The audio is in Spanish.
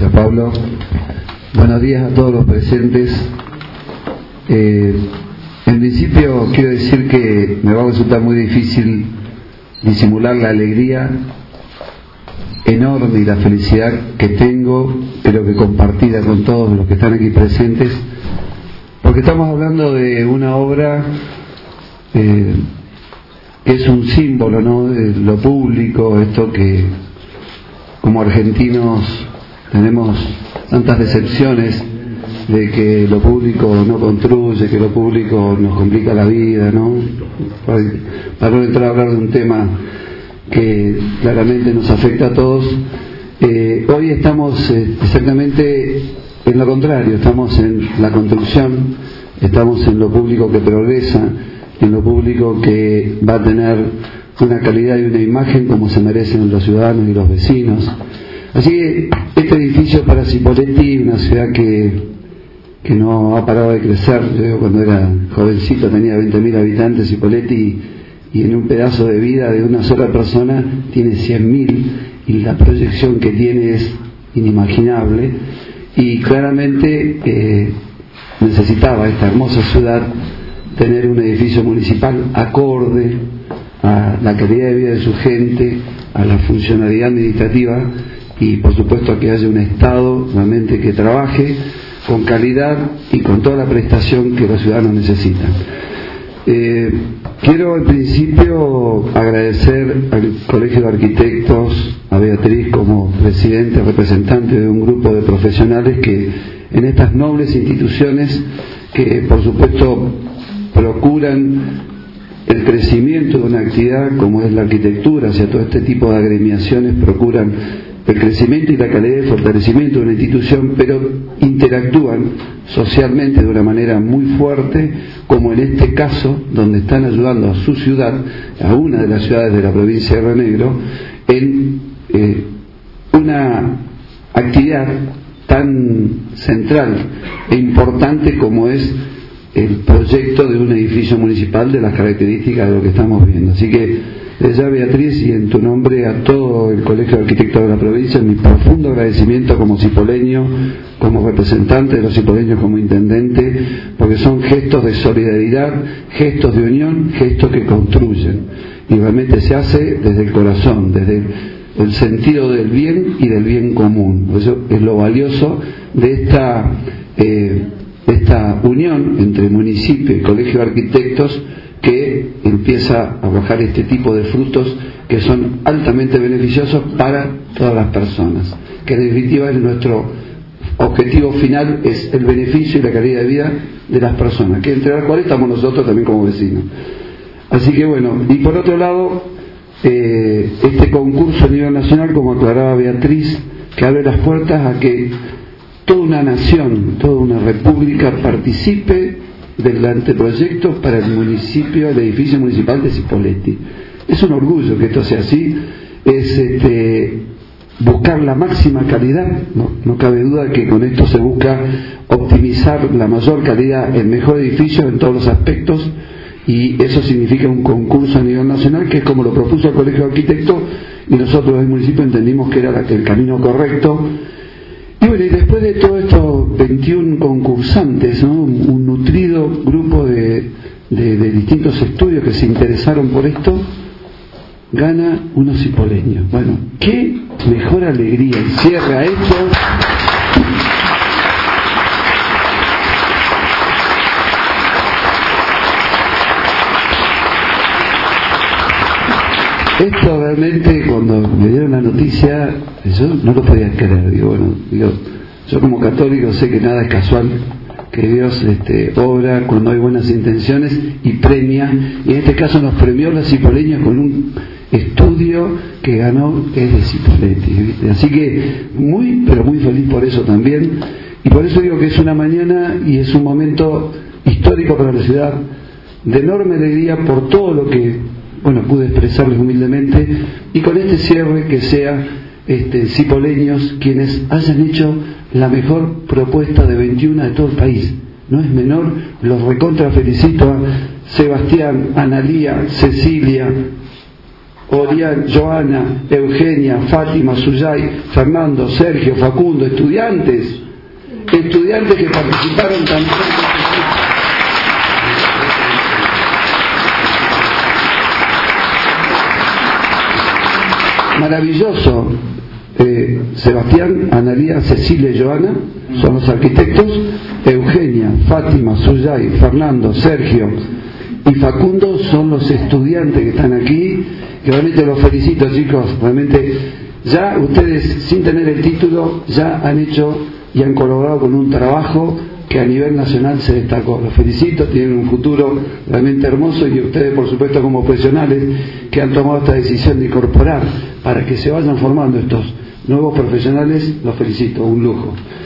Pablo. Buenos días a todos los presentes. Eh, en principio quiero decir que me va a resultar muy difícil disimular la alegría enorme y la felicidad que tengo, pero que compartida con todos los que están aquí presentes, porque estamos hablando de una obra eh, que es un símbolo ¿no? de lo público, esto que como argentinos tenemos tantas decepciones de que lo público no construye, que lo público nos complica la vida, ¿no? Para no entrar a hablar de un tema que claramente nos afecta a todos, eh, hoy estamos eh, exactamente en lo contrario, estamos en la construcción, estamos en lo público que progresa, en lo público que va a tener una calidad y una imagen como se merecen los ciudadanos y los vecinos. Así que este edificio para Cipoletti, una ciudad que, que no ha parado de crecer, yo cuando era jovencito tenía 20.000 habitantes Cipoletti y, en un pedazo de vida de una sola persona tiene 100.000 y la proyección que tiene es inimaginable. Y claramente eh, necesitaba esta hermosa ciudad tener un edificio municipal acorde a la calidad de vida de su gente, a la funcionalidad administrativa y por supuesto que haya un Estado realmente que trabaje con calidad y con toda la prestación que los ciudadanos necesitan. Eh, quiero en principio agradecer al Colegio de Arquitectos, a Beatriz como presidente, representante de un grupo de profesionales que en estas nobles instituciones que por supuesto procuran el crecimiento de una actividad como es la arquitectura, o sea, todo este tipo de agremiaciones procuran el crecimiento y la calidad de fortalecimiento de una institución, pero interactúan socialmente de una manera muy fuerte, como en este caso, donde están ayudando a su ciudad, a una de las ciudades de la provincia de Río Negro, en eh, una actividad tan central e importante como es el proyecto de un edificio municipal de las características de lo que estamos viendo. Así que ya Beatriz y en tu nombre a todo el Colegio de Arquitectos de la provincia, mi profundo agradecimiento como cipoleño, como representante de los cipoleños como intendente, porque son gestos de solidaridad, gestos de unión, gestos que construyen. Y realmente se hace desde el corazón, desde el sentido del bien y del bien común. Eso es lo valioso de esta eh, esta unión entre municipio y colegio de arquitectos que empieza a bajar este tipo de frutos que son altamente beneficiosos para todas las personas, que en definitiva es nuestro objetivo final es el beneficio y la calidad de vida de las personas, que entre las cuales estamos nosotros también como vecinos. Así que bueno, y por otro lado, eh, este concurso a nivel nacional, como aclaraba Beatriz, que abre las puertas a que toda una nación, toda una república participe del anteproyecto para el municipio, el edificio municipal de Cipoletti. Es un orgullo que esto sea así, es este, buscar la máxima calidad, no, cabe duda que con esto se busca optimizar la mayor calidad, el mejor edificio en todos los aspectos, y eso significa un concurso a nivel nacional, que es como lo propuso el Colegio de Arquitectos, y nosotros el municipio entendimos que era el camino correcto, y bueno, y después de todos estos 21 concursantes, un, nutrido grupo de, distintos estudios que se interesaron por esto, gana unos hipoleños. Bueno, qué mejor alegría y cierre a esto. Esto realmente cuando me dieron la noticia, yo no lo podía creer. Digo, bueno, digo, yo como católico sé que nada es casual, que Dios este, obra cuando hay buenas intenciones y premia, y en este caso nos premió la Cipoleña con un estudio que ganó, que es de Cipoletti. Así que muy, pero muy feliz por eso también, y por eso digo que es una mañana y es un momento histórico para la ciudad, de enorme alegría por todo lo que bueno, pude expresarles humildemente, y con este cierre que sea este, cipoleños quienes hayan hecho la mejor propuesta de 21 de todo el país. No es menor, los recontra felicito a Sebastián, Analía, Cecilia, Orián, Joana, Eugenia, Fátima, Suyay, Fernando, Sergio, Facundo, estudiantes, estudiantes que participaron también. Maravilloso. Eh, Sebastián, Analía, Cecilia y Joana son los arquitectos, Eugenia, Fátima, Suyay, Fernando, Sergio y Facundo son los estudiantes que están aquí, que realmente los felicito chicos, realmente ya ustedes sin tener el título ya han hecho y han colaborado con un trabajo que a nivel nacional se destacó. Los felicito, tienen un futuro realmente hermoso y ustedes, por supuesto, como profesionales que han tomado esta decisión de incorporar para que se vayan formando estos nuevos profesionales, los felicito, un lujo.